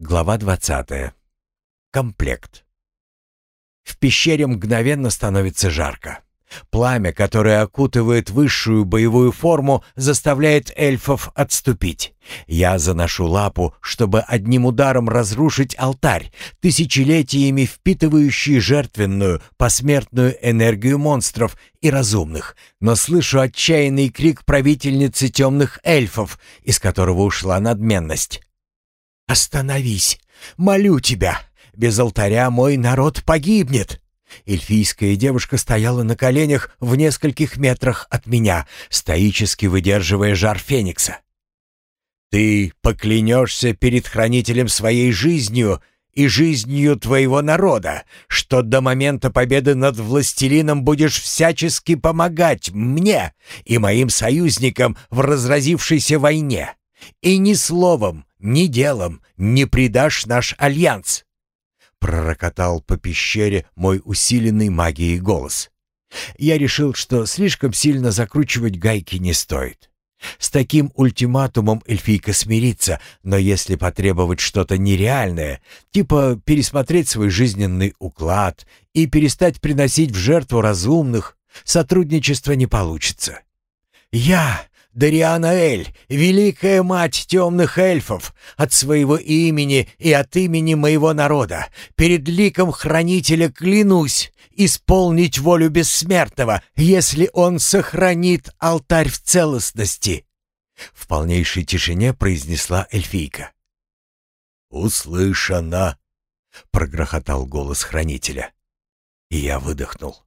Глава 20. Комплект. В пещере мгновенно становится жарко. Пламя, которое окутывает высшую боевую форму, заставляет эльфов отступить. Я заношу лапу, чтобы одним ударом разрушить алтарь, тысячелетиями впитывающий жертвенную, посмертную энергию монстров и разумных, но слышу отчаянный крик правительницы темных эльфов, из которого ушла надменность. «Остановись! Молю тебя! Без алтаря мой народ погибнет!» Эльфийская девушка стояла на коленях в нескольких метрах от меня, стоически выдерживая жар феникса. «Ты поклянешься перед хранителем своей жизнью и жизнью твоего народа, что до момента победы над властелином будешь всячески помогать мне и моим союзникам в разразившейся войне, и ни словом, ни делом не предашь наш альянс!» Пророкотал по пещере мой усиленный магией голос. Я решил, что слишком сильно закручивать гайки не стоит. С таким ультиматумом эльфийка смирится, но если потребовать что-то нереальное, типа пересмотреть свой жизненный уклад и перестать приносить в жертву разумных, сотрудничество не получится. Я Дариана Эль, великая мать темных эльфов, от своего имени и от имени моего народа, перед ликом хранителя клянусь исполнить волю бессмертного, если он сохранит алтарь в целостности. В полнейшей тишине произнесла эльфийка. «Услышано!» — прогрохотал голос хранителя. И я выдохнул.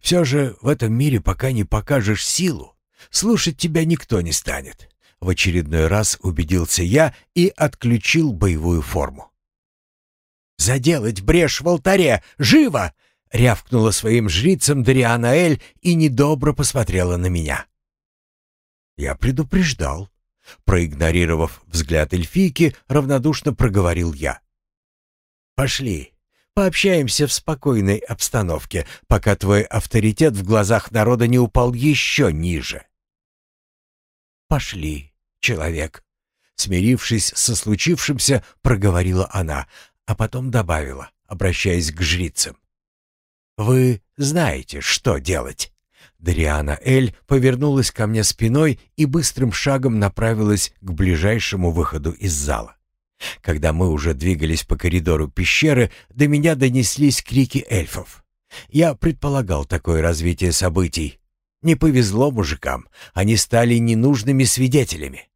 «Все же в этом мире пока не покажешь силу, Слушать тебя никто не станет. В очередной раз убедился я и отключил боевую форму. «Заделать брешь в алтаре! Живо!» — рявкнула своим жрицам Дариана Эль и недобро посмотрела на меня. Я предупреждал. Проигнорировав взгляд эльфийки, равнодушно проговорил я. «Пошли, пообщаемся в спокойной обстановке, пока твой авторитет в глазах народа не упал еще ниже». «Пошли, человек», — смирившись со случившимся, проговорила она, а потом добавила, обращаясь к жрицам. «Вы знаете, что делать». Дариана Эль повернулась ко мне спиной и быстрым шагом направилась к ближайшему выходу из зала. Когда мы уже двигались по коридору пещеры, до меня донеслись крики эльфов. Я предполагал такое развитие событий, не повезло мужикам, они стали ненужными свидетелями.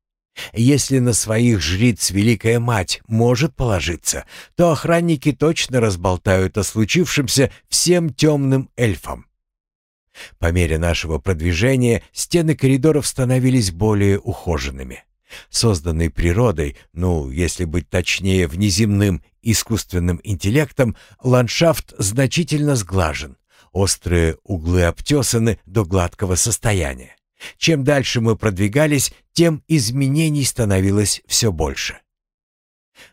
Если на своих жриц Великая Мать может положиться, то охранники точно разболтают о случившемся всем темным эльфам. По мере нашего продвижения стены коридоров становились более ухоженными. Созданный природой, ну, если быть точнее, внеземным искусственным интеллектом, ландшафт значительно сглажен, Острые углы обтесаны до гладкого состояния. Чем дальше мы продвигались, тем изменений становилось все больше.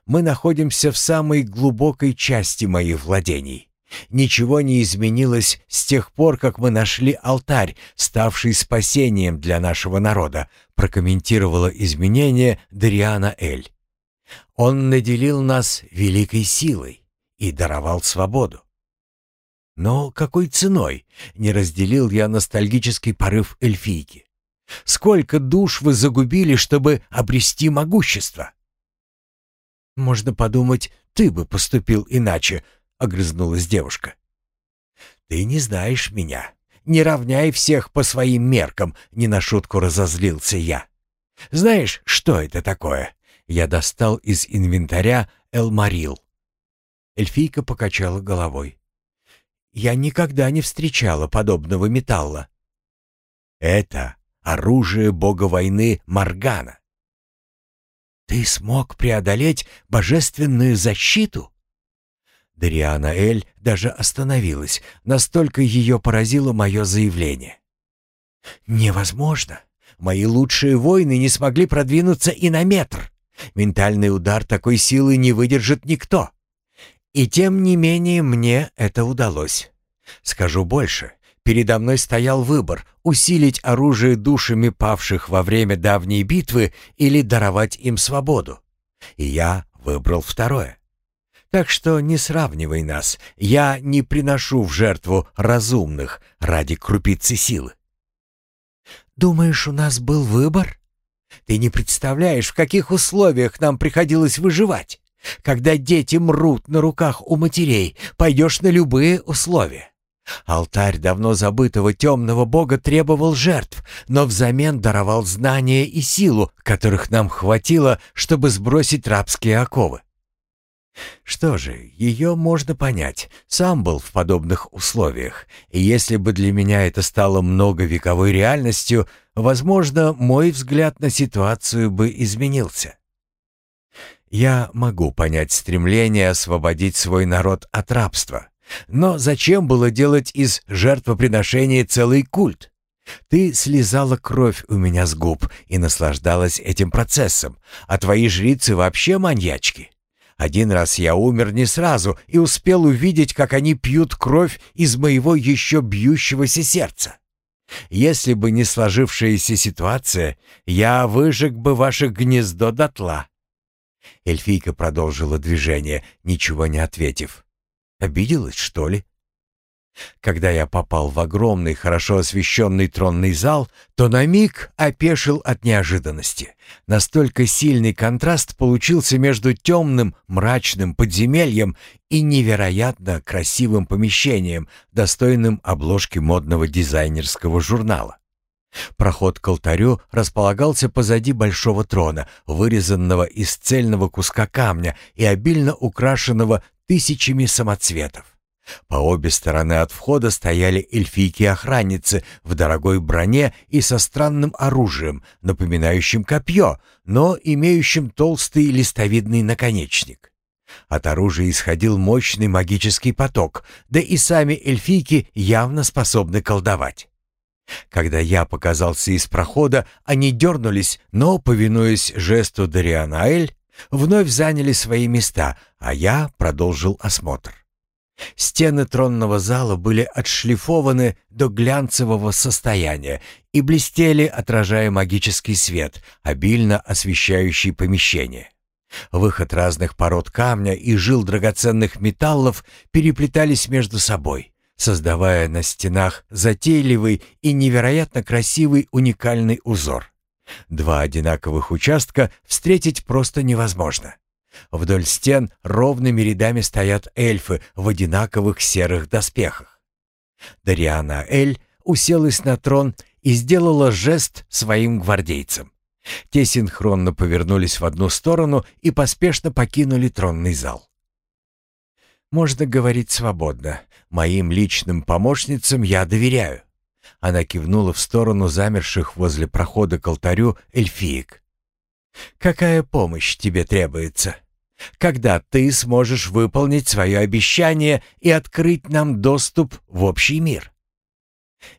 Мы находимся в самой глубокой части моих владений. Ничего не изменилось с тех пор, как мы нашли алтарь, ставший спасением для нашего народа, прокомментировала изменения Дариана Эль. Он наделил нас великой силой и даровал свободу. Но какой ценой? Не разделил я ностальгический порыв эльфийки. Сколько душ вы загубили, чтобы обрести могущество? Можно подумать, ты бы поступил иначе, огрызнулась девушка. Ты не знаешь меня. Не равняй всех по своим меркам, не на шутку разозлился я. Знаешь, что это такое? Я достал из инвентаря Элмарил. Эльфийка покачала головой. Я никогда не встречала подобного металла. Это оружие бога войны Маргана. Ты смог преодолеть божественную защиту? Дариана Эль даже остановилась, настолько ее поразило мое заявление. «Невозможно. Мои лучшие воины не смогли продвинуться и на метр. Ментальный удар такой силы не выдержит никто. И тем не менее мне это удалось. Скажу больше. Передо мной стоял выбор — усилить оружие душами павших во время давней битвы или даровать им свободу. И я выбрал второе. Так что не сравнивай нас. Я не приношу в жертву разумных ради крупицы силы. Думаешь, у нас был выбор? Ты не представляешь, в каких условиях нам приходилось выживать. Когда дети мрут на руках у матерей, пойдешь на любые условия. Алтарь давно забытого темного бога требовал жертв, но взамен даровал знания и силу, которых нам хватило, чтобы сбросить рабские оковы. Что же, ее можно понять. Сам был в подобных условиях. И если бы для меня это стало многовековой реальностью, возможно, мой взгляд на ситуацию бы изменился. Я могу понять стремление освободить свой народ от рабства. Но зачем было делать из жертвоприношения целый культ? Ты слезала кровь у меня с губ и наслаждалась этим процессом, а твои жрицы вообще маньячки. Один раз я умер не сразу и успел увидеть, как они пьют кровь из моего еще бьющегося сердца. Если бы не сложившаяся ситуация, я выжег бы ваше гнездо дотла. Эльфийка продолжила движение, ничего не ответив. Обиделась, что ли? Когда я попал в огромный, хорошо освещенный тронный зал, то на миг опешил от неожиданности. Настолько сильный контраст получился между темным, мрачным подземельем и невероятно красивым помещением, достойным обложки модного дизайнерского журнала. Проход к алтарю располагался позади большого трона, вырезанного из цельного куска камня и обильно украшенного тысячами самоцветов. По обе стороны от входа стояли эльфийки-охранницы в дорогой броне и со странным оружием, напоминающим копье, но имеющим толстый листовидный наконечник. От оружия исходил мощный магический поток, да и сами эльфийки явно способны колдовать. Когда я показался из прохода, они дернулись, но, повинуясь жесту Дарианаэль, вновь заняли свои места, а я продолжил осмотр. Стены тронного зала были отшлифованы до глянцевого состояния и блестели, отражая магический свет, обильно освещающий помещение. Выход разных пород камня и жил драгоценных металлов переплетались между собой, создавая на стенах затейливый и невероятно красивый уникальный узор. Два одинаковых участка встретить просто невозможно. Вдоль стен ровными рядами стоят эльфы в одинаковых серых доспехах. Дариана Эль уселась на трон и сделала жест своим гвардейцам. Те синхронно повернулись в одну сторону и поспешно покинули тронный зал. «Можно говорить свободно. Моим личным помощницам я доверяю. Она кивнула в сторону замерших возле прохода к алтарю эльфиек. «Какая помощь тебе требуется? Когда ты сможешь выполнить свое обещание и открыть нам доступ в общий мир?»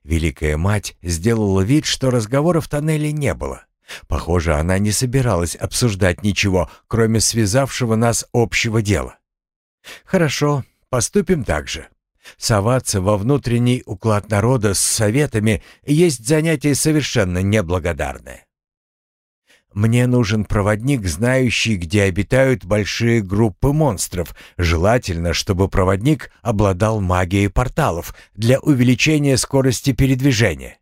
Великая мать сделала вид, что разговора в тоннеле не было. Похоже, она не собиралась обсуждать ничего, кроме связавшего нас общего дела. «Хорошо, поступим так же. Соваться во внутренний уклад народа с советами есть занятие совершенно неблагодарное. Мне нужен проводник, знающий, где обитают большие группы монстров. Желательно, чтобы проводник обладал магией порталов для увеличения скорости передвижения.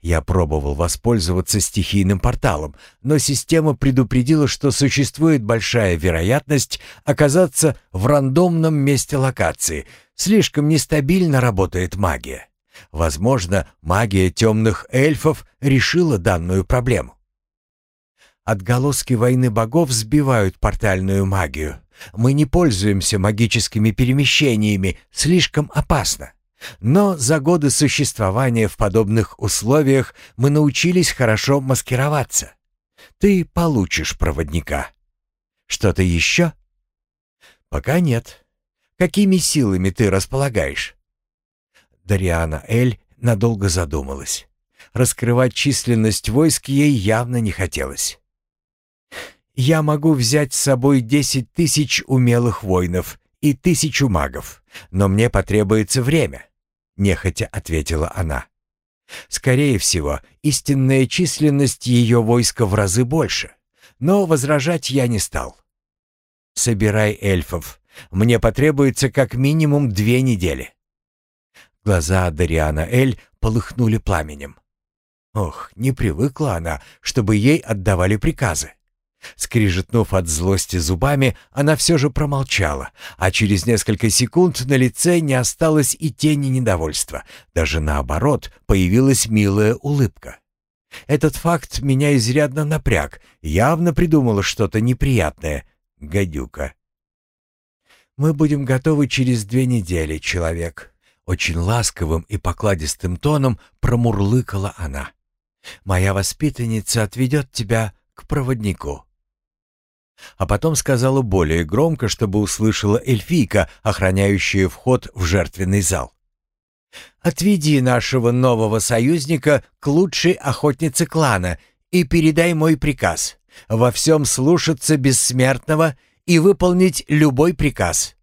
Я пробовал воспользоваться стихийным порталом, но система предупредила, что существует большая вероятность оказаться в рандомном месте локации. Слишком нестабильно работает магия. Возможно, магия темных эльфов решила данную проблему. Отголоски войны богов сбивают портальную магию. Мы не пользуемся магическими перемещениями, слишком опасно. Но за годы существования в подобных условиях мы научились хорошо маскироваться. Ты получишь проводника. Что-то еще? Пока нет. Какими силами ты располагаешь? Дариана Эль надолго задумалась. Раскрывать численность войск ей явно не хотелось. «Я могу взять с собой десять тысяч умелых воинов и тысячу магов, но мне потребуется время», — нехотя ответила она. «Скорее всего, истинная численность ее войска в разы больше, но возражать я не стал». собирай эльфов. Мне потребуется как минимум две недели». Глаза Дариана Эль полыхнули пламенем. Ох, не привыкла она, чтобы ей отдавали приказы. Скрижетнув от злости зубами, она все же промолчала, а через несколько секунд на лице не осталось и тени недовольства. Даже наоборот, появилась милая улыбка. Этот факт меня изрядно напряг, явно придумала что-то неприятное. Гадюка. «Мы будем готовы через две недели, человек», — очень ласковым и покладистым тоном промурлыкала она. Моя воспитанница отведет тебя к проводнику». А потом сказала более громко, чтобы услышала эльфийка, охраняющая вход в жертвенный зал. «Отведи нашего нового союзника к лучшей охотнице клана и передай мой приказ — во всем слушаться бессмертного и выполнить любой приказ».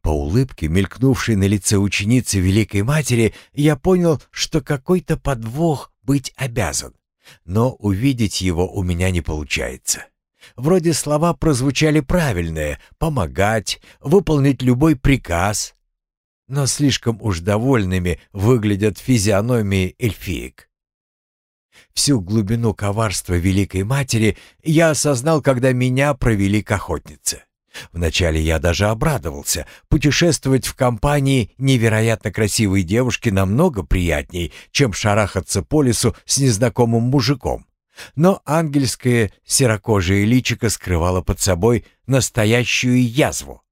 По улыбке, мелькнувшей на лице ученицы Великой Матери, я понял, что какой-то подвох быть обязан. Но увидеть его у меня не получается. Вроде слова прозвучали правильные — помогать, выполнить любой приказ. Но слишком уж довольными выглядят физиономии эльфиек. Всю глубину коварства Великой Матери я осознал, когда меня провели к охотнице. Вначале я даже обрадовался. Путешествовать в компании невероятно красивой девушки намного приятней, чем шарахаться по лесу с незнакомым мужиком. Но ангельское серокожее личико скрывало под собой настоящую язву.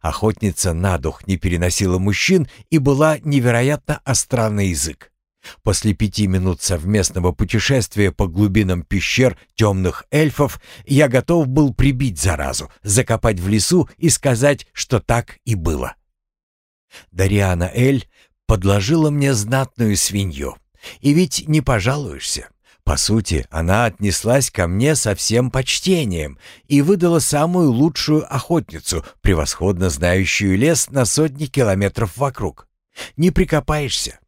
Охотница на дух не переносила мужчин и была невероятно остра на язык. После пяти минут совместного путешествия по глубинам пещер темных эльфов я готов был прибить заразу, закопать в лесу и сказать, что так и было. Дариана Эль подложила мне знатную свинью. И ведь не пожалуешься. По сути, она отнеслась ко мне со всем почтением и выдала самую лучшую охотницу, превосходно знающую лес на сотни километров вокруг. Не прикопаешься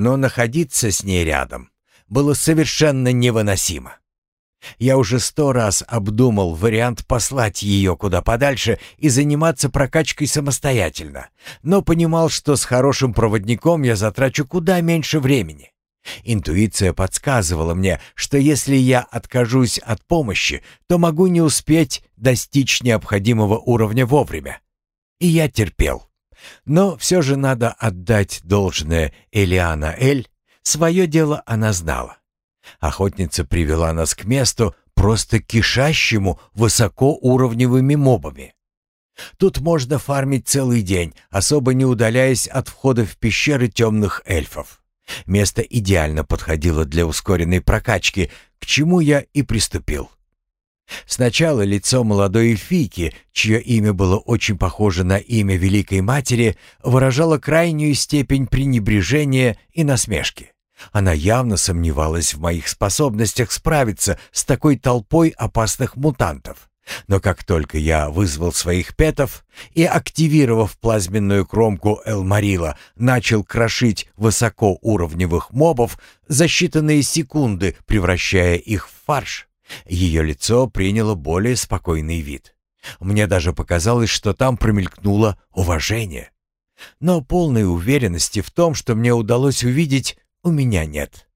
но находиться с ней рядом было совершенно невыносимо. Я уже сто раз обдумал вариант послать ее куда подальше и заниматься прокачкой самостоятельно, но понимал, что с хорошим проводником я затрачу куда меньше времени. Интуиция подсказывала мне, что если я откажусь от помощи, то могу не успеть достичь необходимого уровня вовремя. И я терпел. Но все же надо отдать должное Элиана Эль. Свое дело она знала. Охотница привела нас к месту, просто кишащему высокоуровневыми мобами. Тут можно фармить целый день, особо не удаляясь от входа в пещеры темных эльфов. Место идеально подходило для ускоренной прокачки, к чему я и приступил. Сначала лицо молодой эльфийки, чье имя было очень похоже на имя Великой Матери, выражало крайнюю степень пренебрежения и насмешки. Она явно сомневалась в моих способностях справиться с такой толпой опасных мутантов. Но как только я вызвал своих петов и, активировав плазменную кромку Элмарила, начал крошить высокоуровневых мобов за считанные секунды, превращая их в фарш, ее лицо приняло более спокойный вид. Мне даже показалось, что там промелькнуло уважение. Но полной уверенности в том, что мне удалось увидеть, у меня нет.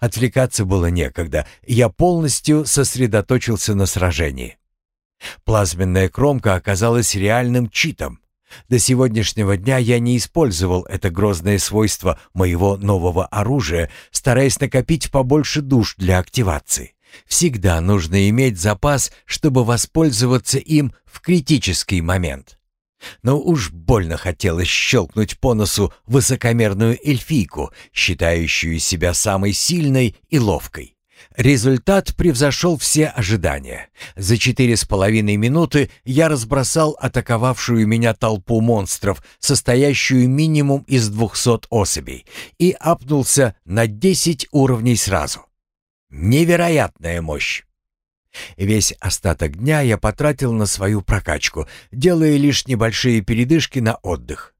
Отвлекаться было некогда, я полностью сосредоточился на сражении. Плазменная кромка оказалась реальным читом. До сегодняшнего дня я не использовал это грозное свойство моего нового оружия, стараясь накопить побольше душ для активации. Всегда нужно иметь запас, чтобы воспользоваться им в критический момент. Но уж больно хотелось щелкнуть по носу высокомерную эльфийку, считающую себя самой сильной и ловкой. Результат превзошел все ожидания. За четыре с половиной минуты я разбросал атаковавшую меня толпу монстров, состоящую минимум из двухсот особей, и апнулся на десять уровней сразу. Невероятная мощь! Весь остаток дня я потратил на свою прокачку, делая лишь небольшие передышки на отдых.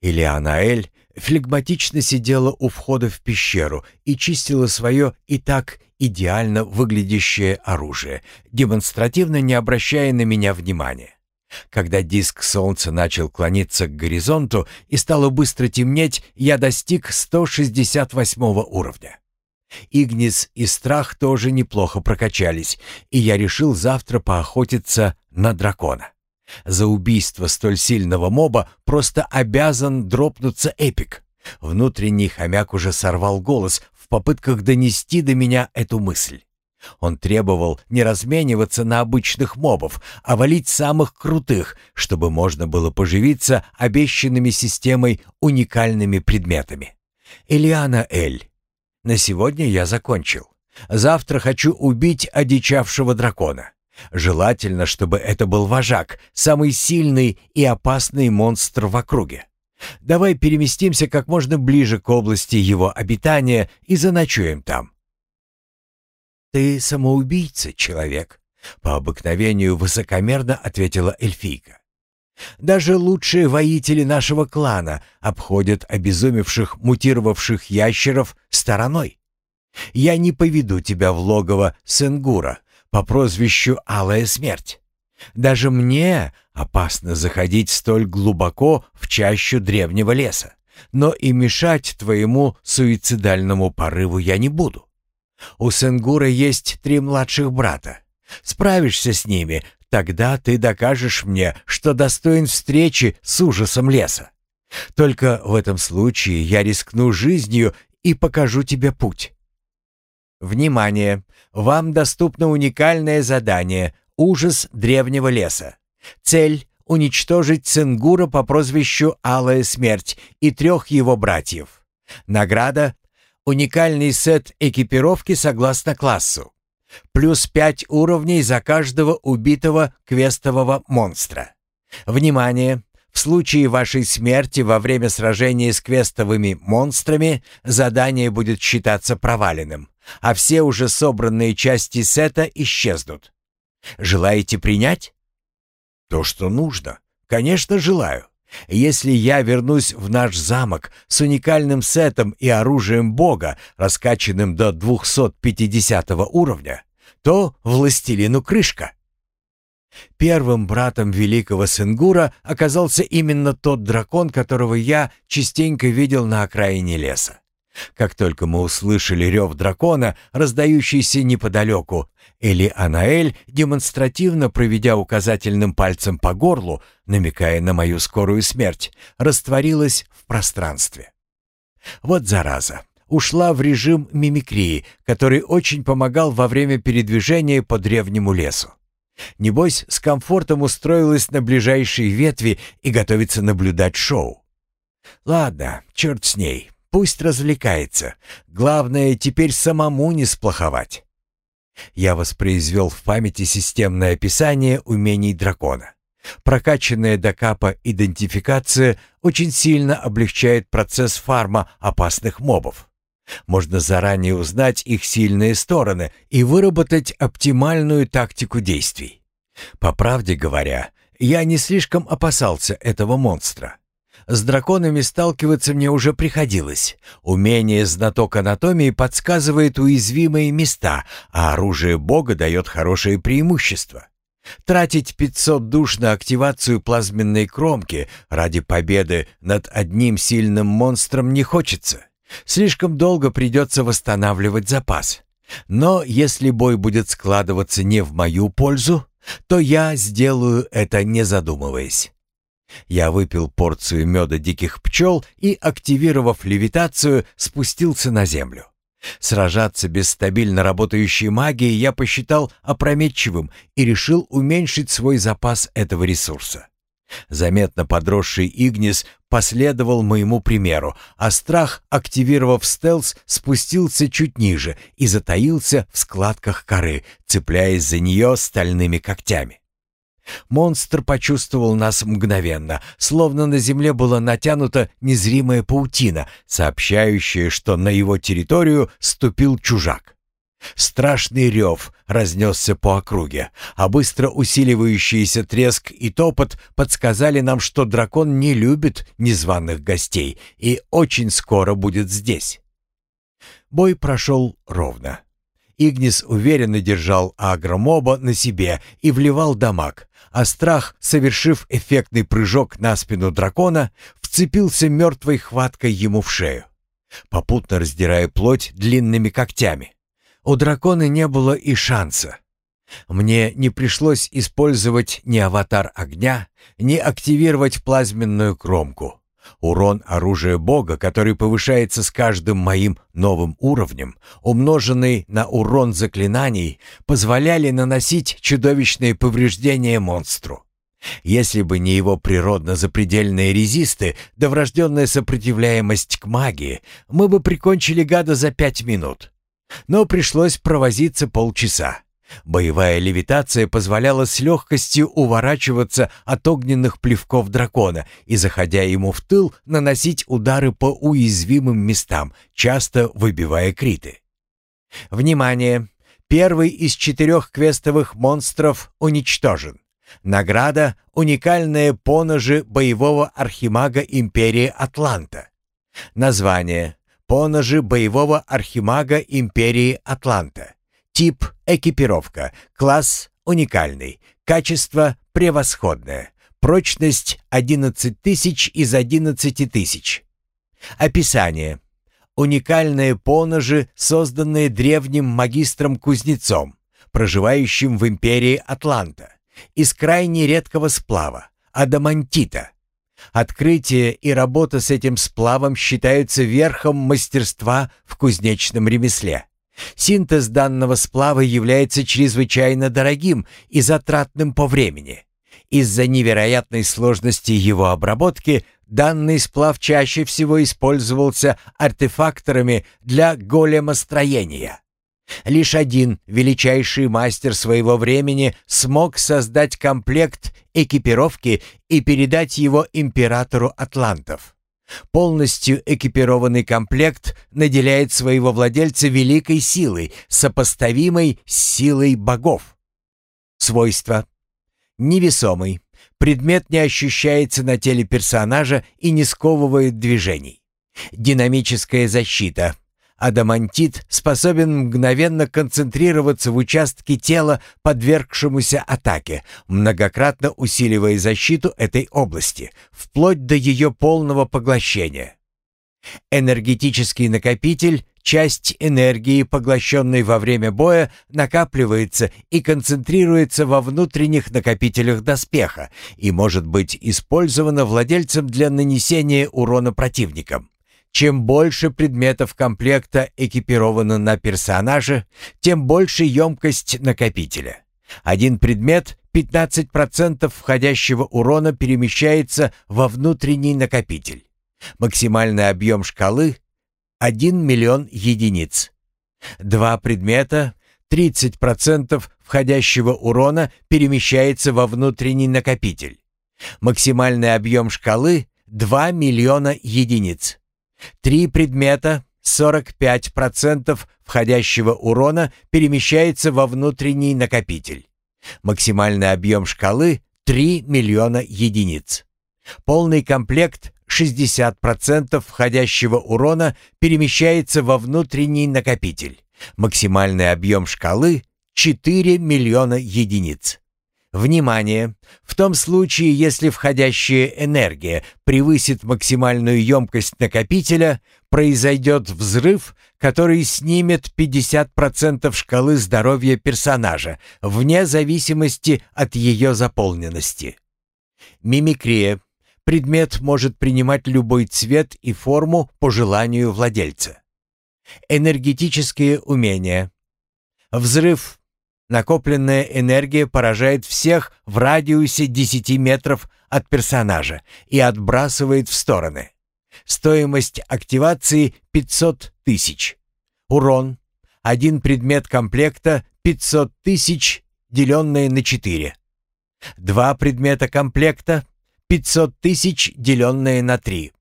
Элиана Эль флегматично сидела у входа в пещеру и чистила свое и так идеально выглядящее оружие, демонстративно не обращая на меня внимания. Когда диск солнца начал клониться к горизонту и стало быстро темнеть, я достиг 168 уровня. Игнис и Страх тоже неплохо прокачались, и я решил завтра поохотиться на дракона. За убийство столь сильного моба просто обязан дропнуться эпик. Внутренний хомяк уже сорвал голос в попытках донести до меня эту мысль. Он требовал не размениваться на обычных мобов, а валить самых крутых, чтобы можно было поживиться обещанными системой уникальными предметами. Элиана Эль. На сегодня я закончил. Завтра хочу убить одичавшего дракона. Желательно, чтобы это был вожак, самый сильный и опасный монстр в округе. Давай переместимся как можно ближе к области его обитания и заночуем там. «Ты самоубийца, человек», — по обыкновению высокомерно ответила эльфийка. «Даже лучшие воители нашего клана обходят обезумевших мутировавших ящеров стороной. Я не поведу тебя в логово Сенгура по прозвищу Алая Смерть. Даже мне опасно заходить столь глубоко в чащу древнего леса, но и мешать твоему суицидальному порыву я не буду. У Сенгура есть три младших брата. Справишься с ними, тогда ты докажешь мне, что достоин встречи с ужасом леса. Только в этом случае я рискну жизнью и покажу тебе путь. Внимание! Вам доступно уникальное задание «Ужас древнего леса». Цель — уничтожить Ценгура по прозвищу Алая Смерть и трех его братьев. Награда Уникальный сет экипировки согласно классу. Плюс 5 уровней за каждого убитого квестового монстра. Внимание! В случае вашей смерти во время сражения с квестовыми монстрами задание будет считаться проваленным, а все уже собранные части сета исчезнут. Желаете принять? То, что нужно. Конечно, желаю. Если я вернусь в наш замок с уникальным сетом и оружием бога, раскачанным до 250 уровня, то властелину крышка. Первым братом великого Сенгура оказался именно тот дракон, которого я частенько видел на окраине леса. Как только мы услышали рев дракона, раздающийся неподалеку, Эли Анаэль, демонстративно проведя указательным пальцем по горлу, намекая на мою скорую смерть, растворилась в пространстве. Вот зараза. Ушла в режим мимикрии, который очень помогал во время передвижения по древнему лесу. Небось, с комфортом устроилась на ближайшей ветви и готовится наблюдать шоу. Ладно, черт с ней, пусть развлекается. Главное, теперь самому не сплоховать. Я воспроизвел в памяти системное описание умений дракона. Прокачанная до капа идентификация очень сильно облегчает процесс фарма опасных мобов. Можно заранее узнать их сильные стороны и выработать оптимальную тактику действий. По правде говоря, я не слишком опасался этого монстра. С драконами сталкиваться мне уже приходилось. Умение знаток анатомии подсказывает уязвимые места, а оружие бога дает хорошее преимущество. Тратить 500 душ на активацию плазменной кромки ради победы над одним сильным монстром не хочется. Слишком долго придется восстанавливать запас. Но если бой будет складываться не в мою пользу, то я сделаю это не задумываясь. Я выпил порцию меда диких пчел и, активировав левитацию, спустился на землю. Сражаться без стабильно работающей магии я посчитал опрометчивым и решил уменьшить свой запас этого ресурса. Заметно подросший Игнис последовал моему примеру, а страх, активировав стелс, спустился чуть ниже и затаился в складках коры, цепляясь за нее стальными когтями. Монстр почувствовал нас мгновенно, словно на земле была натянута незримая паутина, сообщающая, что на его территорию ступил чужак. Страшный рев разнесся по округе, а быстро усиливающийся треск и топот подсказали нам, что дракон не любит незваных гостей и очень скоро будет здесь. Бой прошел ровно. Игнис уверенно держал агромоба на себе и вливал дамаг, а страх, совершив эффектный прыжок на спину дракона, вцепился мертвой хваткой ему в шею, попутно раздирая плоть длинными когтями. У дракона не было и шанса. Мне не пришлось использовать ни аватар огня, ни активировать плазменную кромку. Урон оружия бога, который повышается с каждым моим новым уровнем, умноженный на урон заклинаний, позволяли наносить чудовищные повреждения монстру. Если бы не его природно-запредельные резисты да врожденная сопротивляемость к магии, мы бы прикончили гада за пять минут. Но пришлось провозиться полчаса. Боевая левитация позволяла с легкостью уворачиваться от огненных плевков дракона и, заходя ему в тыл, наносить удары по уязвимым местам, часто выбивая криты. Внимание! Первый из четырех квестовых монстров уничтожен. Награда — уникальные поножи боевого архимага Империи Атланта. Название Поножи боевого архимага Империи Атланта. Тип – экипировка. Класс – уникальный. Качество – превосходное. Прочность – 11 тысяч из 11 тысяч. Описание. Уникальные поножи, созданные древним магистром-кузнецом, проживающим в Империи Атланта, из крайне редкого сплава – адамантита – Открытие и работа с этим сплавом считаются верхом мастерства в кузнечном ремесле. Синтез данного сплава является чрезвычайно дорогим и затратным по времени. Из-за невероятной сложности его обработки данный сплав чаще всего использовался артефакторами для големостроения. Лишь один величайший мастер своего времени смог создать комплект экипировки и передать его императору атлантов. Полностью экипированный комплект наделяет своего владельца великой силой, сопоставимой с силой богов. Свойства. Невесомый. Предмет не ощущается на теле персонажа и не сковывает движений. Динамическая защита. Адамантит способен мгновенно концентрироваться в участке тела, подвергшемуся атаке, многократно усиливая защиту этой области, вплоть до ее полного поглощения. Энергетический накопитель Часть энергии, поглощенной во время боя, накапливается и концентрируется во внутренних накопителях доспеха и может быть использована владельцем для нанесения урона противникам. Чем больше предметов комплекта экипировано на персонаже, тем больше емкость накопителя. Один предмет 15% входящего урона перемещается во внутренний накопитель. Максимальный объем шкалы — 1 миллион единиц. Два предмета 30% входящего урона перемещается во внутренний накопитель. Максимальный объем шкалы — 2 миллиона единиц. Три предмета, 45% входящего урона перемещается во внутренний накопитель. Максимальный объем шкалы — 3 миллиона единиц. Полный комплект 60% входящего урона перемещается во внутренний накопитель. Максимальный объем шкалы — 4 миллиона единиц. Внимание! В том случае, если входящая энергия превысит максимальную емкость накопителя, произойдет взрыв, который снимет 50% шкалы здоровья персонажа, вне зависимости от ее заполненности. Мимикрия. Предмет может принимать любой цвет и форму по желанию владельца. Энергетические умения. Взрыв Накопленная энергия поражает всех в радиусе 10 метров от персонажа и отбрасывает в стороны. Стоимость активации 500 тысяч. Урон. Один предмет комплекта 500 тысяч, деленное на 4. Два предмета комплекта 500 тысяч, деленное на 3.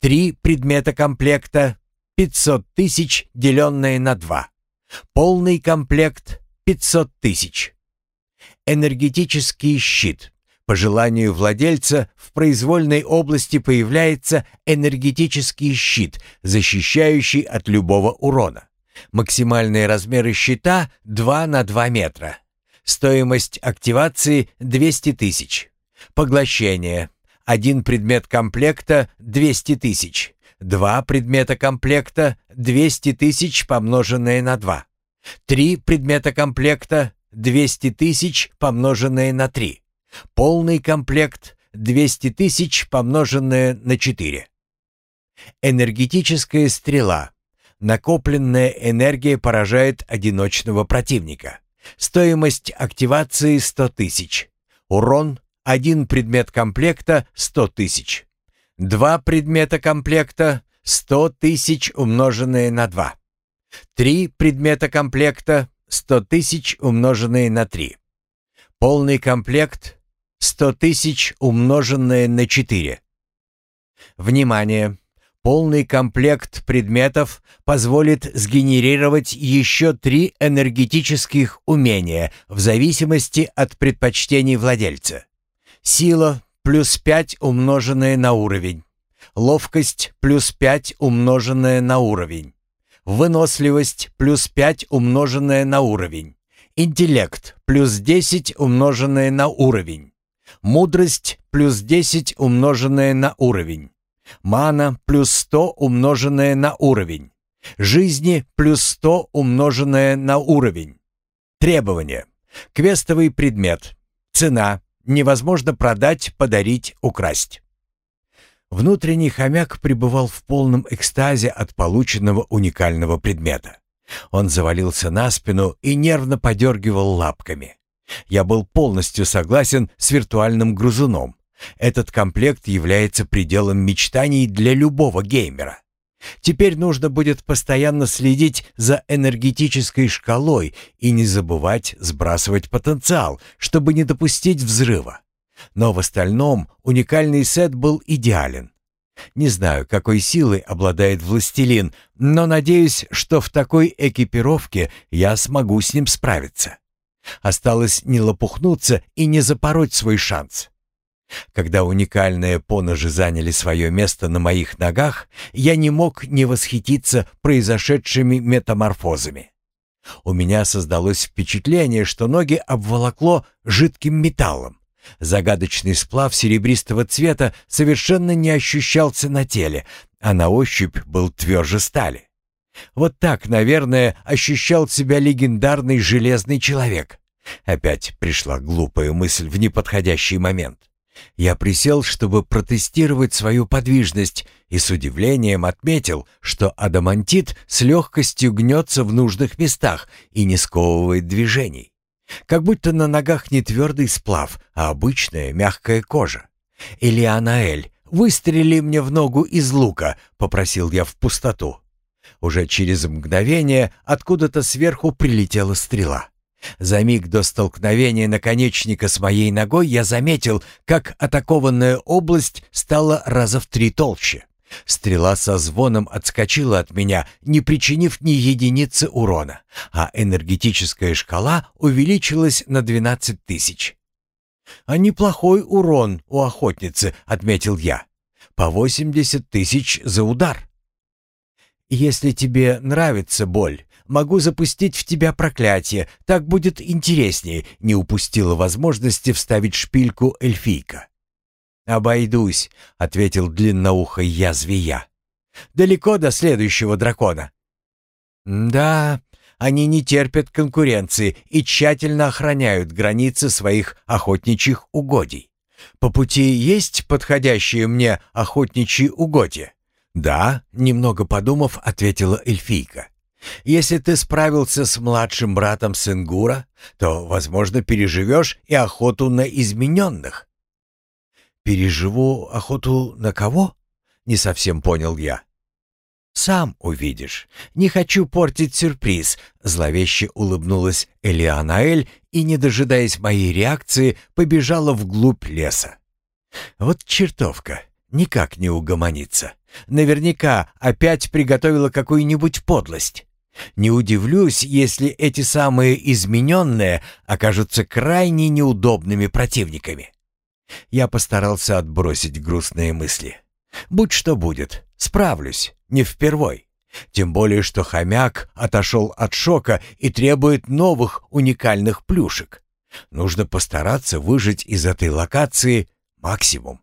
Три предмета комплекта 500 тысяч, деленное на 2. Полный комплект 500 тысяч. Энергетический щит. По желанию владельца в произвольной области появляется энергетический щит, защищающий от любого урона. Максимальные размеры щита 2 на 2 метра. Стоимость активации 200 тысяч. Поглощение. Один предмет комплекта 200 тысяч. Два предмета комплекта 200 тысяч помноженное на 2. Три предмета комплекта 200 тысяч помноженное на 3. Полный комплект 200 тысяч помноженное на 4. Энергетическая стрела. Накопленная энергия поражает одиночного противника. Стоимость активации 100 тысяч. Урон один предмет комплекта 100 тысяч. Два предмета комплекта 100 тысяч умноженные на 2. Три предмета комплекта 100 тысяч умноженные на 3. Полный комплект 100 тысяч умноженное на 4. Внимание! Полный комплект предметов позволит сгенерировать еще три энергетических умения в зависимости от предпочтений владельца. Сила плюс 5 умноженное на уровень. Ловкость плюс 5 умноженное на уровень. Выносливость плюс 5 умноженное на уровень. Интеллект плюс 10 умноженное на уровень. Мудрость плюс 10 умноженное на уровень. Мана плюс 100 умноженное на уровень. Жизни плюс 100 умноженное на уровень. Требования. Квестовый предмет. Цена. Невозможно продать, подарить, украсть. Внутренний хомяк пребывал в полном экстазе от полученного уникального предмета. Он завалился на спину и нервно подергивал лапками. Я был полностью согласен с виртуальным грузуном. Этот комплект является пределом мечтаний для любого геймера. Теперь нужно будет постоянно следить за энергетической шкалой и не забывать сбрасывать потенциал, чтобы не допустить взрыва. Но в остальном уникальный сет был идеален. Не знаю, какой силой обладает властелин, но надеюсь, что в такой экипировке я смогу с ним справиться. Осталось не лопухнуться и не запороть свой шанс. Когда уникальные поножи заняли свое место на моих ногах, я не мог не восхититься произошедшими метаморфозами. У меня создалось впечатление, что ноги обволокло жидким металлом. Загадочный сплав серебристого цвета совершенно не ощущался на теле, а на ощупь был тверже стали. Вот так, наверное, ощущал себя легендарный железный человек. Опять пришла глупая мысль в неподходящий момент. Я присел, чтобы протестировать свою подвижность, и с удивлением отметил, что адамантит с легкостью гнется в нужных местах и не сковывает движений. Как будто на ногах не твердый сплав, а обычная мягкая кожа. «Элианаэль, выстрели мне в ногу из лука», — попросил я в пустоту. Уже через мгновение откуда-то сверху прилетела стрела. За миг до столкновения наконечника с моей ногой я заметил, как атакованная область стала раза в три толще. Стрела со звоном отскочила от меня, не причинив ни единицы урона, а энергетическая шкала увеличилась на 12 тысяч. «А неплохой урон у охотницы», — отметил я. «По 80 тысяч за удар». «Если тебе нравится боль, могу запустить в тебя проклятие, так будет интереснее», — не упустила возможности вставить шпильку эльфийка. «Обойдусь», — ответил длинноухой я змея. «Далеко до следующего дракона». «Да, они не терпят конкуренции и тщательно охраняют границы своих охотничьих угодий. По пути есть подходящие мне охотничьи угодья?» «Да», — немного подумав, ответила эльфийка. «Если ты справился с младшим братом Сенгура, то, возможно, переживешь и охоту на измененных». «Переживу охоту на кого?» — не совсем понял я. «Сам увидишь. Не хочу портить сюрприз», — зловеще улыбнулась Элианаэль и, не дожидаясь моей реакции, побежала вглубь леса. «Вот чертовка, никак не угомонится. Наверняка опять приготовила какую-нибудь подлость. Не удивлюсь, если эти самые измененные окажутся крайне неудобными противниками. Я постарался отбросить грустные мысли. Будь что будет, справлюсь, не впервой. Тем более, что хомяк отошел от шока и требует новых уникальных плюшек. Нужно постараться выжить из этой локации максимум.